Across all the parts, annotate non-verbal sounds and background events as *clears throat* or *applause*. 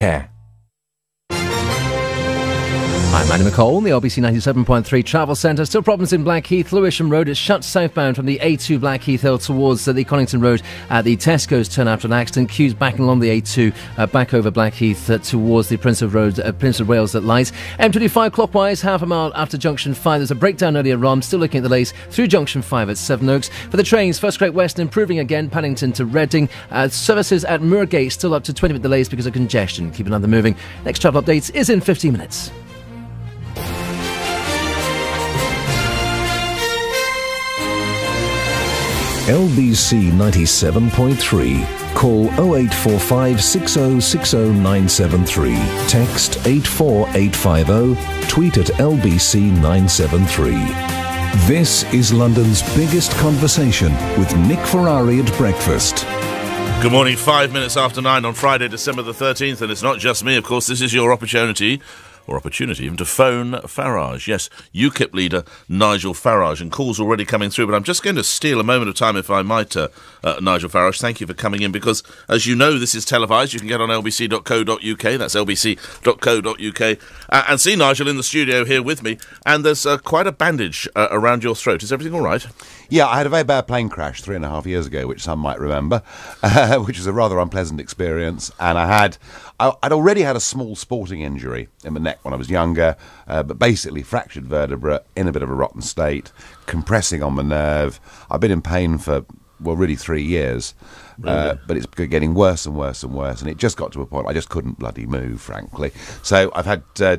é. I'm Andy McCall the LBC 97.3 Travel Centre. Still problems in Blackheath. Lewisham Road is shut southbound from the A2 Blackheath Hill towards uh, the Conington Road at the Tesco's turn after an accident. Queues backing along the A2 uh, back over Blackheath uh, towards the Prince of Road, uh, Prince of Wales at light. M25 clockwise, half a mile after Junction 5. There's a breakdown earlier on. Still looking at the delays through Junction 5 at Sevenoaks. For the trains, First Great Western improving again, Paddington to Reading. Uh, services at Moorgate still up to 20 minute delays because of congestion. Keep another moving. Next travel updates is in 15 minutes. LBC 97.3. Call 0845 6060973. Text 84850. Tweet at LBC 973. This is London's biggest conversation with Nick Ferrari at breakfast. Good morning, five minutes after nine on Friday, December the 13th, and it's not just me, of course, this is your opportunity or opportunity even to phone Farage. Yes, UKIP leader Nigel Farage, and calls already coming through. But I'm just going to steal a moment of time, if I might, uh, uh, Nigel Farage. Thank you for coming in because, as you know, this is televised. You can get on lbc.co.uk. That's lbc.co.uk uh, and see Nigel in the studio here with me. And there's uh, quite a bandage uh, around your throat. Is everything all right? Yeah, I had a very bad plane crash three and a half years ago, which some might remember, *laughs* uh, which was a rather unpleasant experience. And I had, I, would already had a small sporting injury in my neck when I was younger, uh, but basically fractured vertebra in a bit of a rotten state, compressing on my nerve. I've been in pain for well, really three years. Uh, really? Uh, but it's getting worse and worse and worse, and it just got to a point I just couldn't bloody move, frankly. So I've had uh,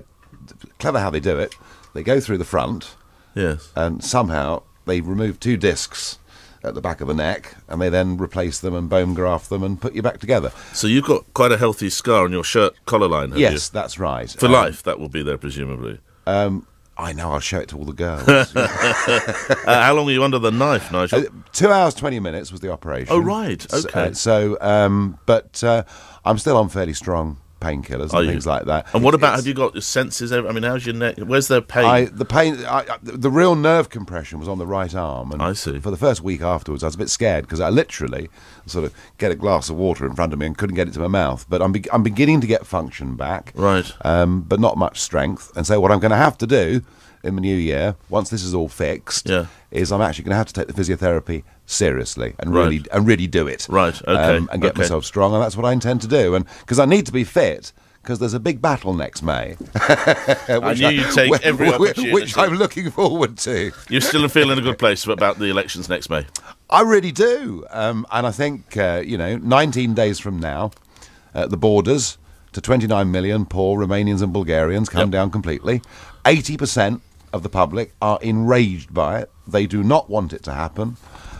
clever how they do it. They go through the front, yes, and somehow they remove two discs at the back of the neck, and they then replace them and bone graft them and put you back together. So you've got quite a healthy scar on your shirt collar line, yes, you? that's right. For um, life, that will be there, presumably. Um, I know. I'll show it to all the girls. *laughs* uh, how long are you under the knife, Nigel? Uh, two hours twenty minutes was the operation. Oh right, okay. So, uh, so um, but uh, I'm still on fairly strong painkillers and things like that. And what about it's, have you got your senses? I mean, how's your neck? Where's the pain? I, the pain, I, the real nerve compression was on the right arm. And I see. For the first week afterwards, I was a bit scared because I literally sort of get a glass of water in front of me and couldn't get it to my mouth. But I'm be- I'm beginning to get function back. Right. Um, but not much strength. And so what I'm going to have to do in the new year, once this is all fixed, yeah. is I'm actually going to have to take the physiotherapy seriously and really right. and really do it. Right. Okay. Um, and get okay. myself strong, and that's what I intend to do. And because I need to be fit. Because there's a big battle next May. *laughs* I knew you'd take every opportunity. Which I'm looking forward to. You're still feeling a good place about the elections next May? I really do. Um, and I think, uh, you know, 19 days from now, uh, the borders to 29 million poor Romanians and Bulgarians come yep. down completely. 80% of the public are enraged by it. They do not want it to happen.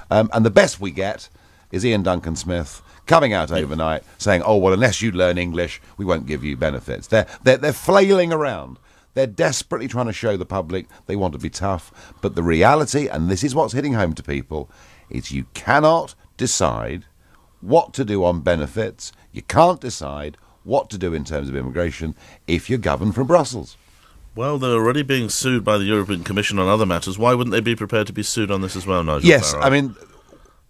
Um, and the best we get is Iain Duncan Smith coming out overnight saying, "Oh well, unless you learn English, we won't give you benefits." They're they're, they're flailing around. They're desperately trying to show the public they want to be tough, but the reality, and this is what's hitting home to people, is you cannot decide what to do on benefits. You can't decide what to do in terms of immigration if you're governed from Brussels. Well, they're already being sued by the European Commission on other matters. Why wouldn't they be prepared to be sued on this as well, Nigel? Yes, Farage? I mean,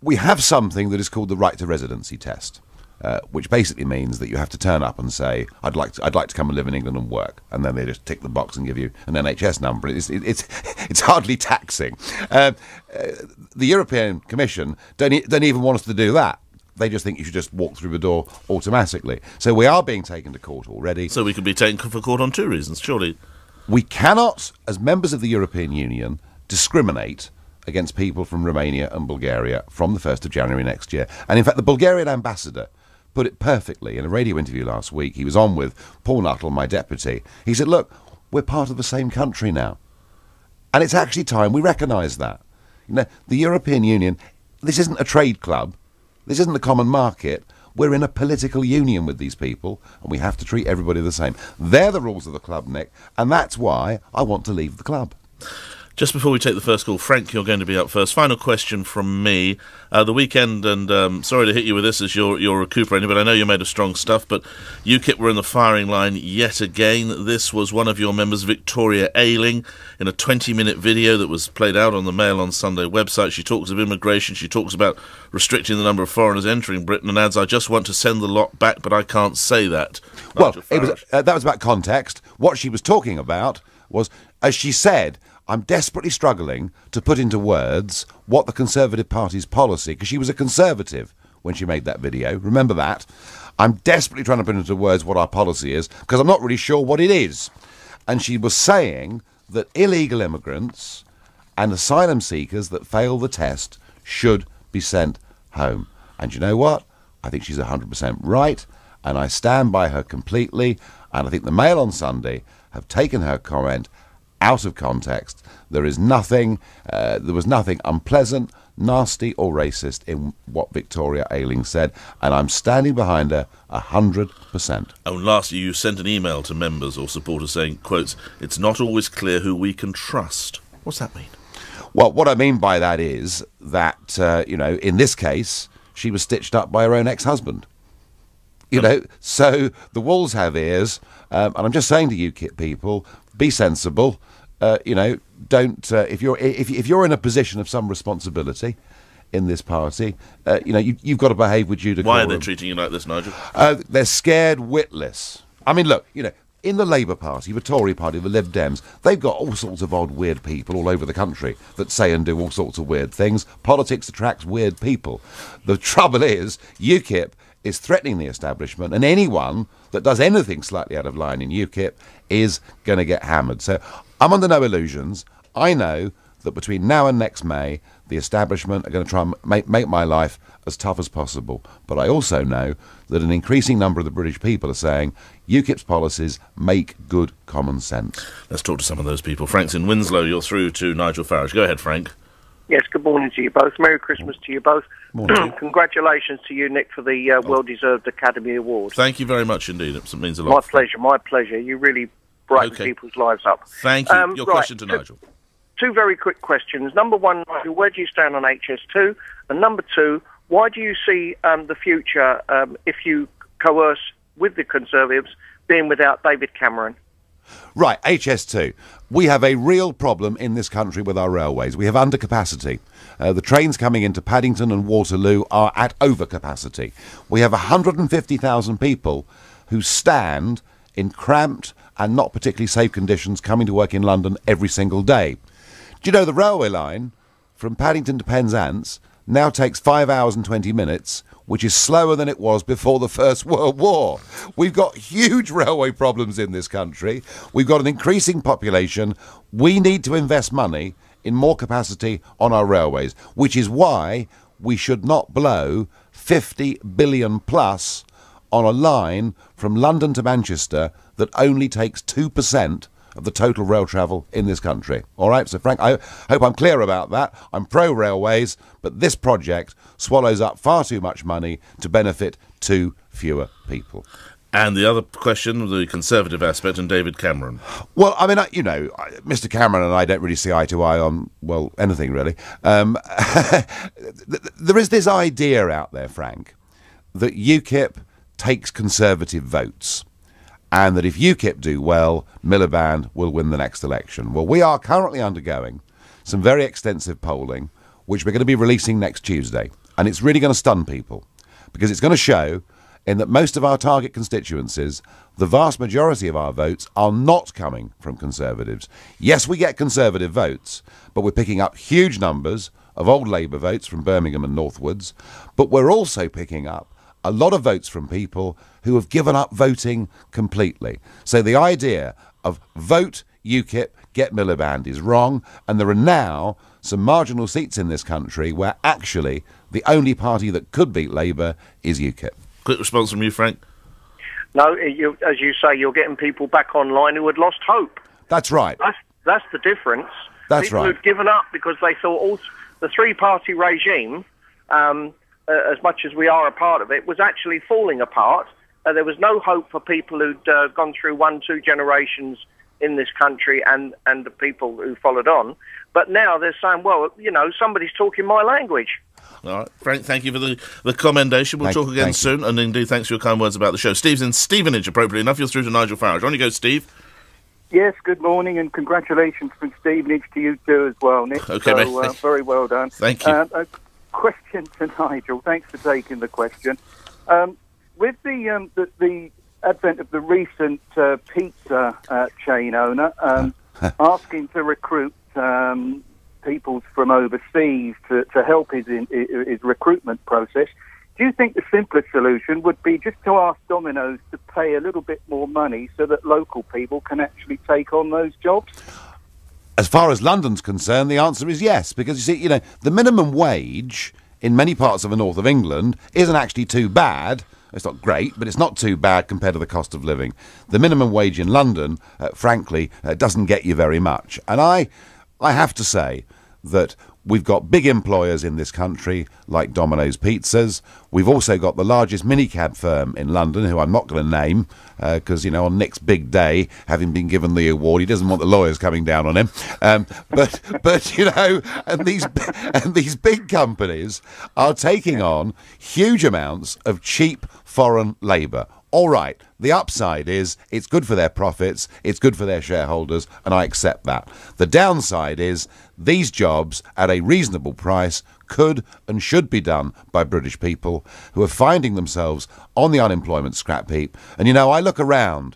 we have something that is called the right to residency test. Uh, which basically means that you have to turn up and say, "I'd like to, I'd like to come and live in England and work," and then they just tick the box and give you an NHS number. It's it's *laughs* it's hardly taxing. Uh, uh, the European Commission don't e- don't even want us to do that. They just think you should just walk through the door automatically. So we are being taken to court already. So we could be taken for court on two reasons, surely. We cannot, as members of the European Union, discriminate against people from Romania and Bulgaria from the 1st of January next year. And in fact, the Bulgarian ambassador put it perfectly in a radio interview last week. He was on with Paul Nuttall, my deputy. He said, Look, we're part of the same country now. And it's actually time we recognise that. You know, the European Union, this isn't a trade club, this isn't a common market. We're in a political union with these people, and we have to treat everybody the same. They're the rules of the club, Nick, and that's why I want to leave the club. Just before we take the first call, Frank, you're going to be up first. Final question from me. Uh, the weekend, and um, sorry to hit you with this as you're, you're recuperating, but I know you're made of strong stuff. But UKIP were in the firing line yet again. This was one of your members, Victoria Ayling, in a 20 minute video that was played out on the Mail on Sunday website. She talks of immigration, she talks about restricting the number of foreigners entering Britain, and adds, I just want to send the lot back, but I can't say that. Well, it was, uh, that was about context. What she was talking about was, as she said, I'm desperately struggling to put into words what the Conservative Party's policy, because she was a Conservative when she made that video. Remember that. I'm desperately trying to put into words what our policy is, because I'm not really sure what it is. And she was saying that illegal immigrants and asylum seekers that fail the test should be sent home. And you know what? I think she's 100% right, and I stand by her completely. And I think the Mail on Sunday have taken her comment out of context. There is nothing, uh, there was nothing unpleasant, nasty, or racist in what Victoria Ayling said, and I'm standing behind her hundred percent. Oh, and lastly, you sent an email to members or supporters saying, "quotes It's not always clear who we can trust." What's that mean? Well, what I mean by that is that uh, you know, in this case, she was stitched up by her own ex-husband. You know, so the walls have ears, um, and I'm just saying to UKIP people, be sensible. Uh, you know, don't uh, if you're if, if you're in a position of some responsibility in this party, uh, you know, you, have got to behave with due decorum. Why are they treating you like this, Nigel? Uh, they're scared witless. I mean, look, you know, in the Labour Party, the Tory Party, the Lib Dems, they've got all sorts of odd, weird people all over the country that say and do all sorts of weird things. Politics attracts weird people. The trouble is, UKIP is threatening the establishment, and anyone that does anything slightly out of line in UKIP is going to get hammered. So I'm under no illusions. I know that between now and next May, the establishment are going to try and make, make my life as tough as possible. But I also know that an increasing number of the British people are saying UKIP's policies make good common sense. Let's talk to some of those people. Frank's in Winslow. You're through to Nigel Farage. Go ahead, Frank. Yes, good morning to you both. Merry Christmas to you both. *clears throat* Congratulations to you, Nick, for the uh, well deserved Academy Award. Thank you very much indeed. It means a lot. My pleasure, my pleasure. You really brighten okay. people's lives up. Thank you. Um, Your right, question to two, Nigel. Two very quick questions. Number one, where do you stand on HS2? And number two, why do you see um, the future um, if you coerce with the Conservatives being without David Cameron? Right, HS2. We have a real problem in this country with our railways. We have undercapacity. Uh, the trains coming into Paddington and Waterloo are at overcapacity. We have 150,000 people who stand in cramped and not particularly safe conditions coming to work in London every single day. Do you know the railway line from Paddington to Penzance now takes 5 hours and 20 minutes which is slower than it was before the First World War. We've got huge railway problems in this country. We've got an increasing population. We need to invest money in more capacity on our railways, which is why we should not blow 50 billion plus on a line from London to Manchester that only takes 2% of the total rail travel in this country. All right, so Frank, I hope I'm clear about that. I'm pro railways, but this project swallows up far too much money to benefit too fewer people. And the other question, the Conservative aspect, and David Cameron. Well, I mean, you know, Mr. Cameron and I don't really see eye to eye on, well, anything really. Um, *laughs* there is this idea out there, Frank, that UKIP takes Conservative votes and that if UKIP do well, Miliband will win the next election. Well, we are currently undergoing some very extensive polling, which we're going to be releasing next Tuesday. And it's really going to stun people because it's going to show in that most of our target constituencies, the vast majority of our votes are not coming from Conservatives. Yes, we get Conservative votes, but we're picking up huge numbers of old Labour votes from Birmingham and northwards, but we're also picking up a lot of votes from people who have given up voting completely. So the idea of vote UKIP, get Miliband is wrong, and there are now some marginal seats in this country where actually the only party that could beat Labour is UKIP. Quick response from you, Frank. No, you, as you say, you're getting people back online who had lost hope. That's right. That's, that's the difference. That's people right. who'd given up because they thought all the three-party regime um, uh, as much as we are a part of it, was actually falling apart. Uh, there was no hope for people who'd uh, gone through one, two generations in this country and, and the people who followed on. But now they're saying, well, you know, somebody's talking my language. All right, Frank, thank you for the, the commendation. We'll Thank- talk again thank you. soon. And indeed, thanks for your kind words about the show. Steve's in Stevenage, appropriately enough. You're through to Nigel Farage. On you go, Steve. Yes, good morning and congratulations from Stevenage to you too as well, Nick. *laughs* Okay, so, mate. uh, very well done. Thank you. Um, a question *laughs* to Nigel. Thanks for taking the question. Um, with the, um, the the advent of the recent uh, pizza uh, chain owner um, *laughs* asking to recruit um, people from overseas to, to help his in, his recruitment process. Do you think the simplest solution would be just to ask Domino's to pay a little bit more money so that local people can actually take on those jobs? As far as London's concerned, the answer is yes, because you see, you know, the minimum wage in many parts of the north of England isn't actually too bad. It's not great, but it's not too bad compared to the cost of living. The minimum wage in London, uh, frankly, uh, doesn't get you very much. And I, I have to say that we've got big employers in this country like Domino's Pizzas. We've also got the largest minicab firm in London, who I'm not going to name because you know on Nick's big day, having been given the award, he doesn't want the lawyers coming down on him. Um, but *laughs* but you know, and these *laughs* and these big companies are taking on huge amounts of cheap foreign labour. All right, the upside is it's good for their profits, it's good for their shareholders, and I accept that. The downside is these jobs at a reasonable price could and should be done by British people who are finding themselves on the unemployment scrap heap. And you know, I look around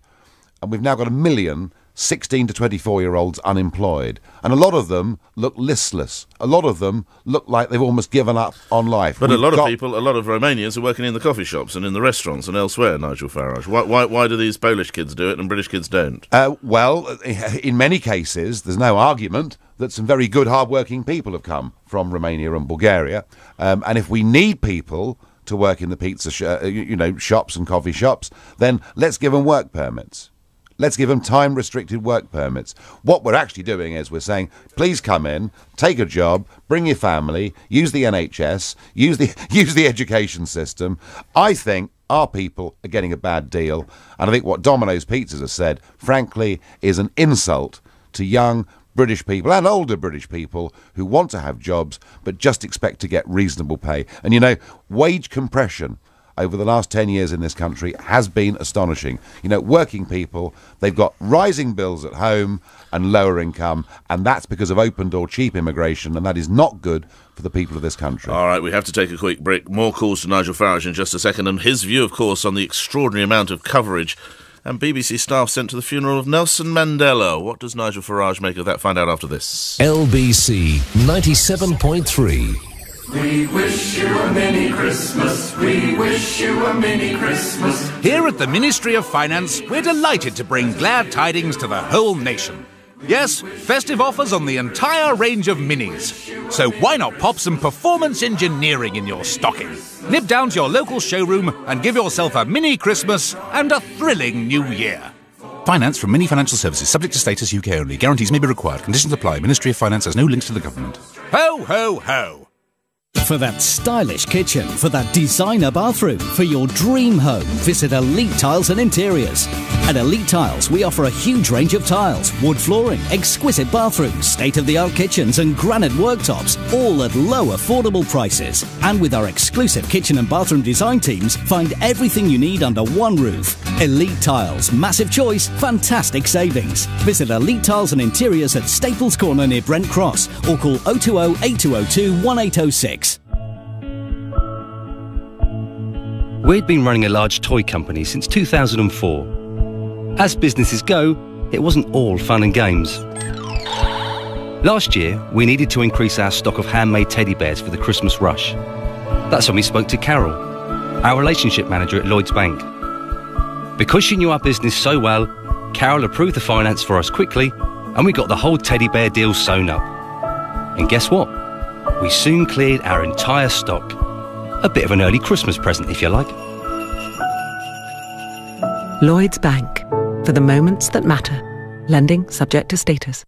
and we've now got a million 16 to 24 year olds unemployed. And a lot of them look listless. A lot of them look like they've almost given up on life. But a We've lot of people, a lot of Romanians are working in the coffee shops and in the restaurants and elsewhere, Nigel Farage. Why, why, why do these Polish kids do it and British kids don't? Uh, well, *laughs* in many cases, there's no argument that some very good, hard-working people have come from Romania and Bulgaria. Um, and if we need people to work in the pizza, sh- uh, you know, shops and coffee shops, then let's give them work permits. Let's give them time restricted work permits. What we're actually doing is we're saying, please come in, take a job, bring your family, use the NHS, use the *laughs* use the education system. I think our people are getting a bad deal, and I think what Domino's Pizzas has said, frankly, is an insult to young British people and older British people who want to have jobs but just expect to get reasonable pay. And you know, wage compression over the last 10 years in this country has been astonishing. You know, working people, they've got rising bills at home and lower income, and that's because of open door cheap immigration, and that is not good for the people of this country. All right, we have to take a quick break. More calls to Nigel Farage in just a second, and his view, of course, on the extraordinary amount of coverage and BBC staff sent to the funeral of Nelson Mandela. What does Nigel Farage make of that? Find out after this. LBC 97.3. Here at the Ministry of Finance, we're delighted to bring glad tidings to the whole nation. Yes, festive offers on the entire range of minis. So why not pop some performance engineering in your stocking? Nip down to your local showroom and give yourself a mini Christmas and a thrilling new year. Finance from Mini Financial Services, subject to status UK only. Guarantees may be required. Conditions apply. Ministry of Finance has no links to the government. Ho, ho, ho! For that stylish kitchen, for that designer bathroom, for your dream home, visit Elite Tiles and Interiors. At Elite Tiles, we offer a huge range of tiles, wood flooring, exquisite bathrooms, state of the art kitchens, and granite worktops, all at low, affordable prices. And with our exclusive kitchen and bathroom design teams, find everything you need under one roof. Elite Tiles, massive choice, fantastic savings. Visit Elite Tiles and Interiors at Staples Corner near Brent Cross or call 020 8202 1806. We'd been running a large toy company since 2004. As businesses go, it wasn't all fun and games. Last year, we needed to increase our stock of handmade teddy bears for the Christmas rush. That's when we spoke to Carol, our relationship manager at Lloyds Bank. Because she knew our business so well, Carol approved the finance for us quickly, and we got the whole teddy bear deal sewn up. And guess what? We soon cleared our entire stock. A bit of an early Christmas present, if you like. Lloyds Bank. For the moments that matter. Lending subject to status.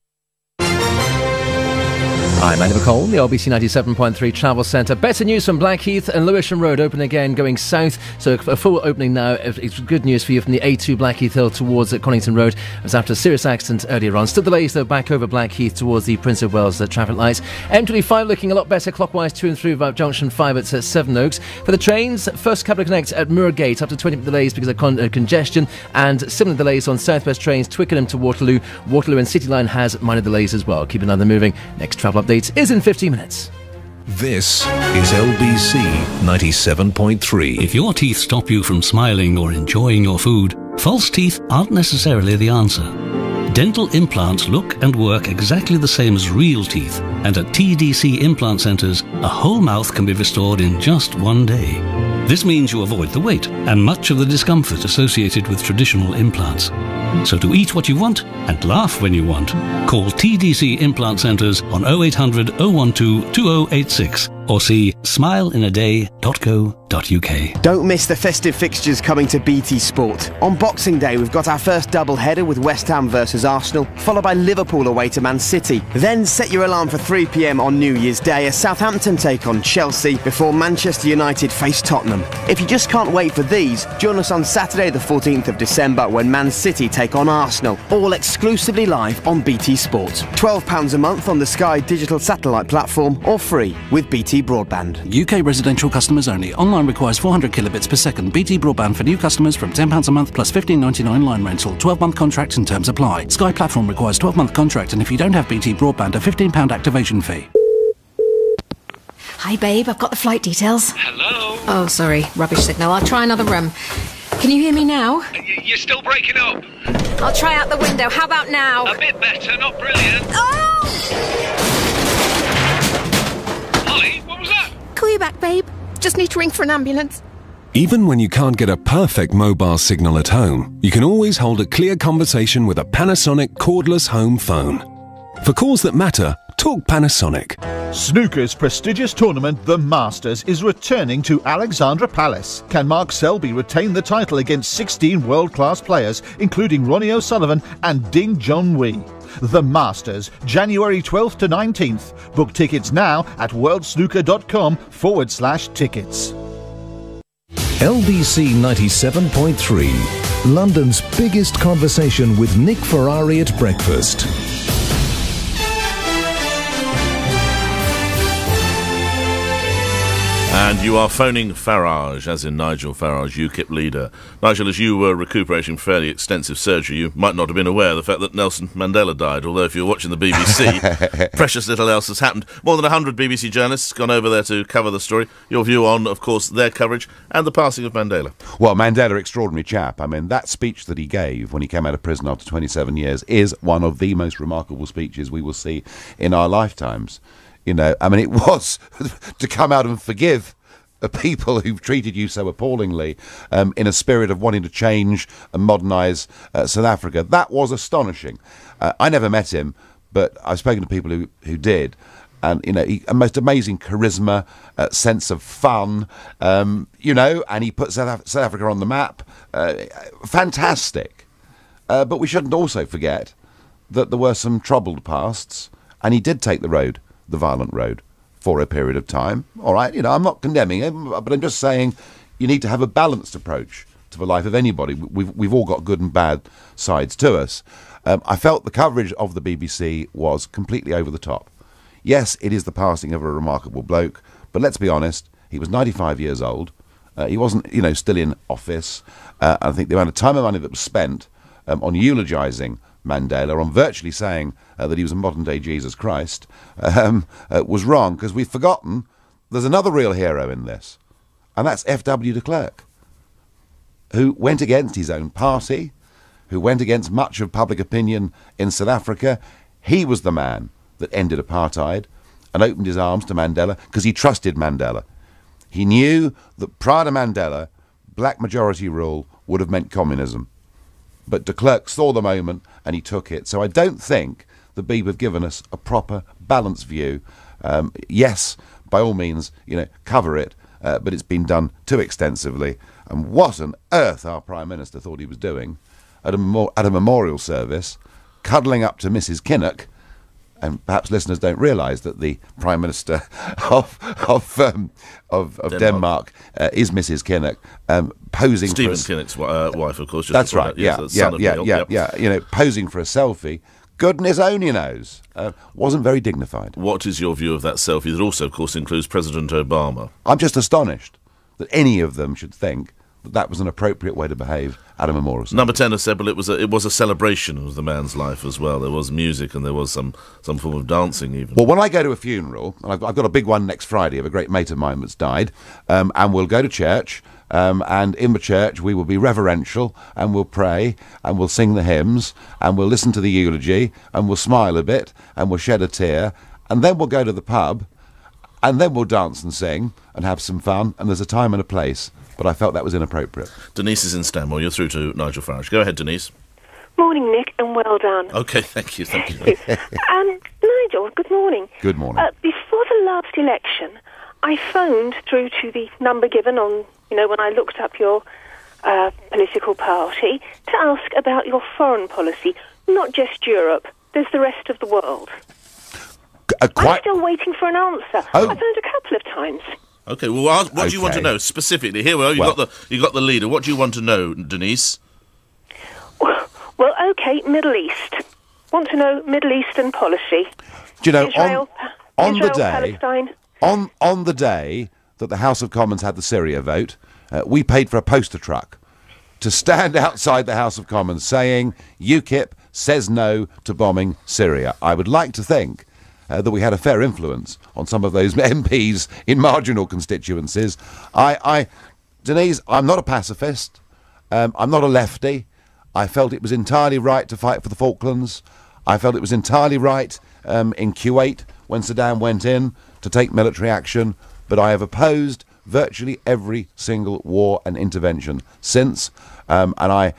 I'm Andy McCall, the LBC 97.3 Travel Centre. Better news from Blackheath and Lewisham Road open again going south. So a full opening now. It's good news for you from the A2 Blackheath Hill towards Conington Road. It was after a serious accident earlier on. Still delays though back over Blackheath towards the Prince of Wales uh, traffic lights. M25 looking a lot better clockwise to and through about Junction 5 at uh, Sevenoaks. For the trains, first Capital Connect at Moorgate up to 20 delays because of con- uh, congestion and similar delays on Southwest trains Twickenham to Waterloo. Waterloo and City Line has minor delays as well. Keep another moving. Next travel update is in 15 minutes. This is LBC 97.3. If your teeth stop you from smiling or enjoying your food, false teeth aren't necessarily the answer. Dental implants look and work exactly the same as real teeth, and at TDC implant centres, a whole mouth can be restored in just one day. This means you avoid the weight and much of the discomfort associated with traditional implants. So to eat what you want and laugh when you want, call TDC Implant Centres on 0800 012 2086 or see smileinaday.co.uk. Don't miss the festive fixtures coming to BT Sport. On Boxing Day, we've got our first double header with West Ham versus Arsenal, followed by Liverpool away to Man City. Then set your alarm for 3 pm on New Year's Day as Southampton take on Chelsea before Manchester United face Tottenham. If you just can't wait for these, join us on Saturday, the 14th of December, when Man City take on Arsenal, all exclusively live on BT Sport. £12 a month on the Sky digital satellite platform or free with BT Broadband. UK residential customers only. Online requires 400 kilobits per second. BT Broadband for new customers from £10 a month plus $15.99 line rental. 12 month contract and terms apply. Sky platform requires 12 month contract, and if you don't have BT Broadband, a £15 activation fee. Hi, babe. I've got the flight details. Hello? Oh, sorry. Rubbish signal. I'll try another room. Can you hear me now? Uh, y- you're still breaking up. I'll try out the window. How about now? A bit better, not brilliant. Oh! Holly, what was that? Call you back, babe. Just need to ring for an ambulance. Even when you can't get a perfect mobile signal at home, you can always hold a clear conversation with a Panasonic cordless home phone. For calls that matter, talk Panasonic. Snooker's prestigious tournament, the Masters, is returning to Alexandra Palace. Can Mark Selby retain the title against 16 world class players, including Ronnie O'Sullivan and Ding Junhui? The Masters, January 12th to 19th. Book tickets now at worldsnooker.com forward slash tickets. LBC 97.3, London's biggest conversation with Nick Ferrari at breakfast. And you are phoning Farage, as in Nigel Farage, UKIP leader. Nigel, as you were recuperating fairly extensive surgery, you might not have been aware of the fact that Nelson Mandela died, although if you're watching the BBC, *laughs* precious little else has happened. More than 100 BBC journalists gone over there to cover the story. Your view on, of course, their coverage and the passing of Mandela. Well, Mandela, extraordinary chap. I mean, that speech that he gave when he came out of prison after 27 years is one of the most remarkable speeches we will see in our lifetimes. You know, I mean, it *laughs* was to come out and forgive people who've treated you so appallingly um, in a spirit of wanting to change and modernise uh, South Africa. That was astonishing. Uh, I never met him, but I've spoken to people who, who did. And, you know, he, a most amazing charisma, uh, sense of fun, um, you know, and he put South, Af- South Africa on the map. Uh, fantastic. Uh, but we shouldn't also forget that there were some troubled pasts, and he did take the road, the violent road for a period of time. All right, you know, I'm not condemning him, but I'm just saying you need to have a balanced approach to the life of anybody. We've we've all got good and bad sides to us. Um, I felt the coverage of the BBC was completely over the top. Yes, it is the passing of a remarkable bloke, but let's be honest, he was 95 years old. Uh, he wasn't, you know, still in office. Uh, I think the amount of time and money that was spent um, on eulogising Mandela, on virtually saying uh, that he was a modern day Jesus Christ, um, uh, was wrong because we've forgotten there's another real hero in this, and that's F.W. de Klerk, who went against his own party, who went against much of public opinion in South Africa. He was the man that ended apartheid and opened his arms to Mandela because he trusted Mandela. He knew that prior to Mandela, black majority rule would have meant communism. But de Klerk saw the moment and he took it. So I don't think the Beeb have given us a proper balanced view. Um, yes, by all means, you know, cover it, uh, but it's been done too extensively. And what on earth our Prime Minister thought he was doing at a, at a memorial service, cuddling up to Mrs. Kinnock, and perhaps listeners don't realise that the Prime Minister *laughs* of of um, of, of Denmark, Denmark. uh, is Mrs. Kinnock, um, posing Stephen for a, Kinnock's uh, wife, of course. Just That's right. that, Yeah, the yeah, son of yeah, yeah, yep. yeah. You know, posing for a selfie. Goodness only knows, uh, wasn't very dignified. What is your view of that selfie that also, of course, includes President Obama? I'm just astonished that any of them should think that was an appropriate way to behave at a memorial. Number ten has said, well, it was a, it was a celebration of the man's life as well. There was music and there was some, some form of dancing even. Well, when I go to a funeral, and I've, I've got a big one next Friday of a great mate of mine that's died, um, and we'll go to church, um, and in the church we will be reverential, and we'll pray, and we'll sing the hymns, and we'll listen to the eulogy, and we'll smile a bit, and we'll shed a tear, and then we'll go to the pub, and then we'll dance and sing and have some fun, and there's a time and a place. But I felt that was inappropriate. Denise is in Stanmore. You're through to Nigel Farage. Go ahead, Denise. Morning, Nick, and well done. Okay, thank you, thank you. *laughs* Um, Nigel, good morning. Good morning. Uh, before the last election, I phoned through to the number given on, you know, when I looked up your uh, political party to ask about your foreign policy, not just Europe. There's the rest of the world. Uh, I'm still waiting for an answer. Oh. I phoned a couple of times. Okay, well, ask- what do you want to know specifically? Here we are. You Well- got the you got the leader. What do you want to know, Denise? Well, okay, Middle East. Want to know Middle Eastern policy? Do you know, Israel, on, on Israel, the day, Palestine. on on the day that the House of Commons had the Syria vote, uh, we paid for a poster truck to stand *laughs* outside the House of Commons saying UKIP says no to bombing Syria. I would like to think uh, that we had a fair influence on some of those *laughs* MPs in marginal constituencies. I, I Denise, I'm not a pacifist. Um, I'm not a lefty. I felt it was entirely right to fight for the Falklands. I felt it was entirely right um, in Kuwait when Saddam went in to take military action. But I have opposed virtually every single war and intervention since, um, and I,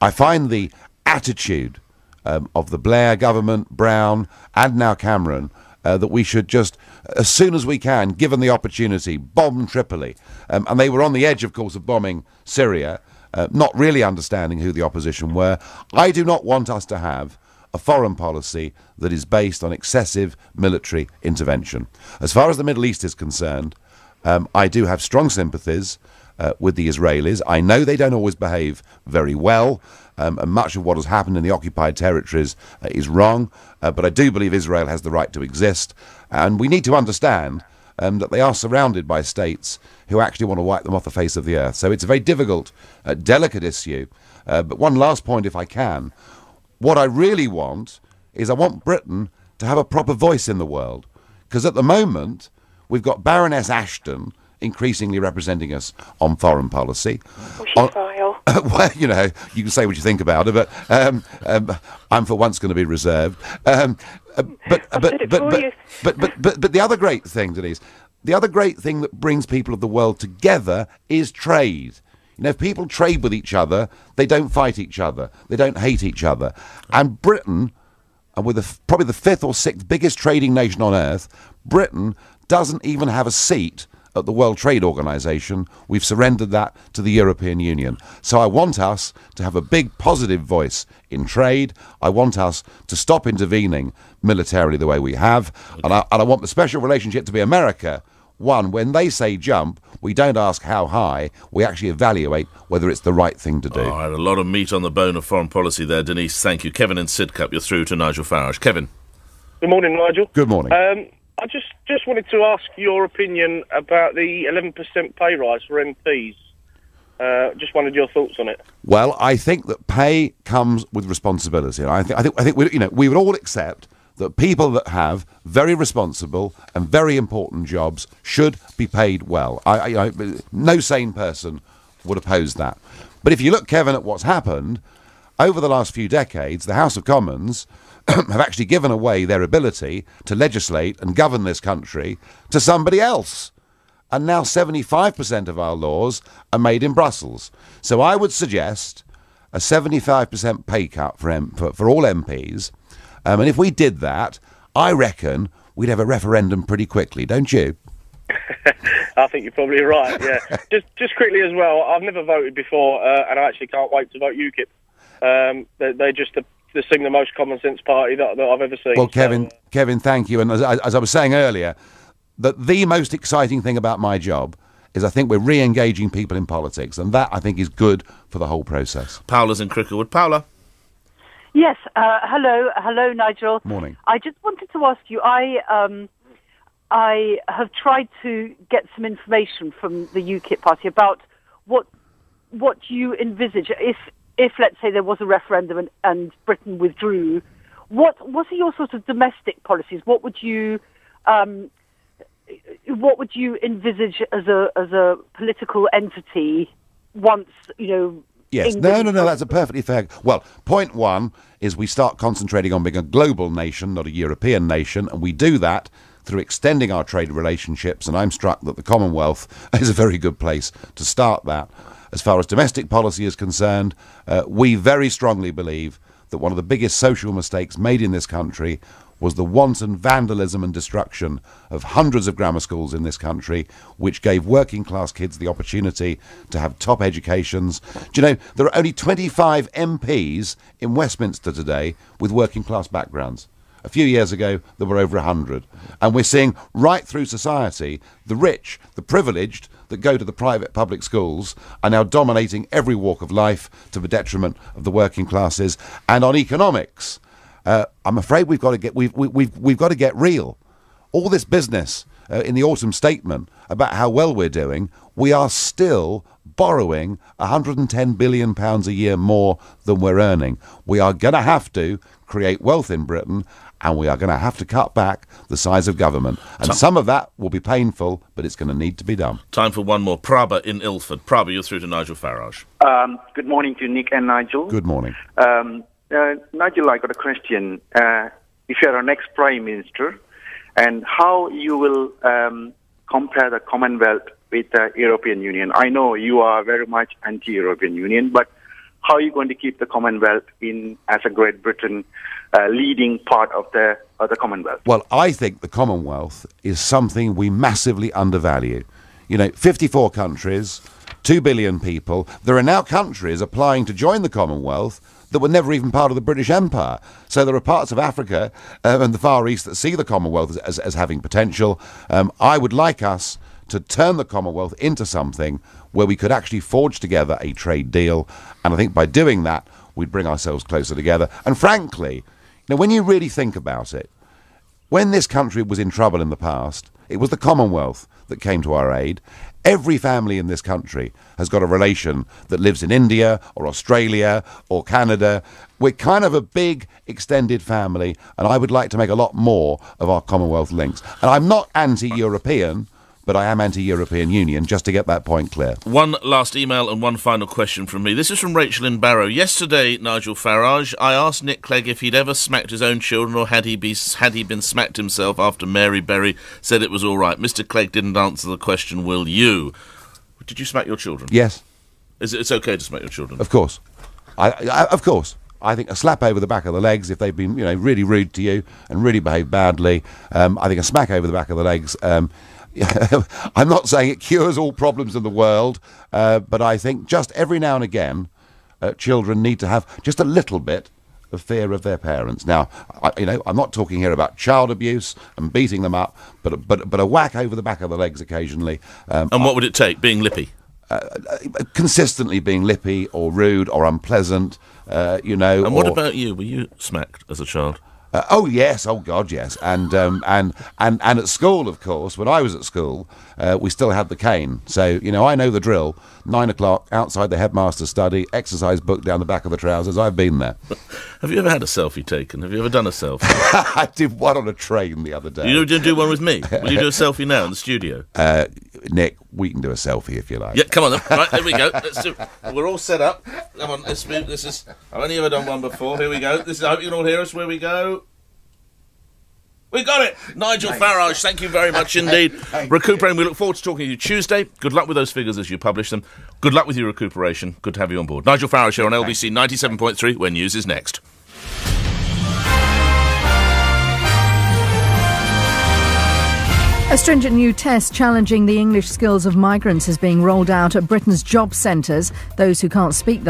I find the attitude um, of the Blair government, Brown, and now Cameron, uh, that we should just, as soon as we can, given the opportunity, bomb Tripoli. Um, and they were on the edge, of course, of bombing Syria, uh, not really understanding who the opposition were. I do not want us to have a foreign policy that is based on excessive military intervention. As far as the Middle East is concerned, um, I do have strong sympathies uh, with the Israelis. I know they don't always behave very well, um, and much of what has happened in the occupied territories uh, is wrong, uh, but I do believe Israel has the right to exist, and we need to understand um, that they are surrounded by states who actually want to wipe them off the face of the earth. So it's a very difficult, uh, delicate issue. Uh, but one last point, if I can. What I really want is I want Britain to have a proper voice in the world. Because at the moment, we've got Baroness Ashton increasingly representing us on foreign policy. On- *laughs* well, you know, you can say what you think about her, but um, um, I'm for once going to be reserved. Um, uh, but, but, but, but, but, but, but, but, but the other great thing, Denise, the other great thing that brings people of the world together is trade. You know, if people trade with each other, they don't fight each other, they don't hate each other. And Britain, and with the, probably the fifth or sixth biggest trading nation on earth, Britain doesn't even have a seat at the World Trade Organization. We've surrendered that to the European Union. So I want us to have a big positive voice in trade. I want us to stop intervening militarily the way we have. And, I, and I want the special relationship to be America. One, when they say jump, we don't ask how high, we actually evaluate whether it's the right thing to do. All right, a lot of meat on the bone of foreign policy there, Denise. Thank you. Kevin and Sidcup, you're through to Nigel Farage. Kevin. Good morning, Nigel. Good morning. Um, I just just wanted to ask your opinion about the 11% pay rise for MPs. Uh, just wanted your thoughts on it. Well, I think that pay comes with responsibility. I think I think I think we, you know we would all accept that people that have very responsible and very important jobs should be paid well. I, I, I, no sane person would oppose that. But if you look, Kevin, at what's happened over the last few decades, the House of Commons *clears throat* have actually given away their ability to legislate and govern this country to somebody else. And now 75% of our laws are made in Brussels. So I would suggest a 75% pay cut for, M- for, for all MPs. Um, and if we did that, I reckon we'd have a referendum pretty quickly, don't you? *laughs* I think you're probably right. Yeah. *laughs* just just quickly as well. I've never voted before, uh, and I actually can't wait to vote UKIP. Um, they, they just they seem the most common sense party that, that I've ever seen. Well, So, Kevin, Kevin, thank you. And as, as I was saying earlier, that the most exciting thing about my job is I think we're re-engaging people in politics, and that I think is good for the whole process. Paula's in Cricklewood. Paula. Yes. Uh, hello, hello, Nigel. Morning. I just wanted to ask you. I um, I have tried to get some information from the UKIP party about what what you envisage if if let's say there was a referendum and, and Britain withdrew. What what are your sort of domestic policies? What would you um, what would you envisage as a as a political entity once you know? Yes. England No, no, no. That's a perfectly fair. Well, point one is we start concentrating on being a global nation, not a European nation, and we do that through extending our trade relationships. And I'm struck that the Commonwealth *laughs* is a very good place to start that. As far as domestic policy is concerned, uh, we very strongly believe that one of the biggest social mistakes made in this country was the wanton vandalism and destruction of hundreds of grammar schools in this country, which gave working class kids the opportunity to have top educations. Do you know, there are only 25 MPs in Westminster today with working class backgrounds. A few years ago, there were over 100. And we're seeing right through society the rich, the privileged, that go to the private public schools are now dominating every walk of life to the detriment of the working classes. And on economics, uh, I'm afraid we've got to get we've, we, we've we've got to get real. All this business uh, in the autumn statement about how well we're doing, we are still borrowing 110 billion pounds a year more than we're earning. We are going to have to create wealth in Britain. And we are going to have to cut back the size of government. And some of that will be painful, but it's going to need to be done. Time for one more. Prabha in Ilford. Prabha, you're through to Nigel Farage. Um, good morning to Nick and Nigel. Good morning. Um, uh, Nigel, I got a question. Uh, if you are our next Prime Minister, and how you will um, compare the Commonwealth with the European Union? I know you are very much anti-European Union, but how are you going to keep the Commonwealth in as a Great Britain uh, leading part of the of the Commonwealth? Well, I think the Commonwealth is something we massively undervalue. You know, 54 countries, 2 billion people. There are now countries applying to join the Commonwealth that were never even part of the British Empire. So there are parts of Africa uh, and the Far East that see the Commonwealth as, as, as having potential. Um, I would like us to turn the Commonwealth into something where we could actually forge together a trade deal. And I think by doing that, we'd bring ourselves closer together. And frankly, now, when you really think about it, when this country was in trouble in the past, it was the Commonwealth that came to our aid. Every family in this country has got a relation that lives in India or Australia or Canada. We're kind of a big extended family, and I would like to make a lot more of our Commonwealth links. And I'm not anti European, but I am anti European Union, just to get that point clear. One last email and one final question from me. This is from Rachel in Barrow. Yesterday, Nigel Farage, I asked Nick Clegg if he'd ever smacked his own children or had he, be, had he been smacked himself after Mary Berry said it was all right. Mr. Clegg didn't answer the question, will you? Did you smack your children? Yes. Is it, it's okay to smack your children? Of course. I, I, of course. I think a slap over the back of the legs if they've been, you know, really rude to you and really behaved badly. Um, I think a smack over the back of the legs. Um, *laughs* I'm not saying it cures all problems in the world, uh, but I think just every now and again, uh, children need to have just a little bit of fear of their parents. Now, I, you know, I'm not talking here about child abuse and beating them up, but but but a whack over the back of the legs occasionally. Um, And what would it take? Being lippy? uh, consistently being lippy or rude or unpleasant, uh, you know. And what or- about you? Were you smacked as a child? Uh, oh yes, oh God, yes, and um, and and and at school, of course, when I was at school, uh, we still had the cane. So you know, I know the drill. Nine o'clock outside the headmaster's study, exercise book down the back of the trousers. I've been there. *laughs* Have you ever had a selfie taken? Have you ever done a selfie? *laughs* I did one on a train the other day. you didn't do one with me. Will you do a selfie now in the studio? *laughs* Uh, Nick, we can do a selfie if you like. Yeah, come on then. Right, here we go. Let's do. We're all set up. Come on, let's move. This is. I've only ever done one before. Here we go. This is. I hope you can all hear us. Where we go. We got it, Nigel Farage. Thank you very much indeed. *laughs* Recuperating. We look forward to talking to you Tuesday. Good luck with those figures as you publish them. Good luck with your recuperation. Good to have you on board. Nigel Farage here on LBC ninety-seven point three. where news is next. A stringent new test challenging the English skills of migrants is being rolled out at Britain's job centres. Those who can't speak the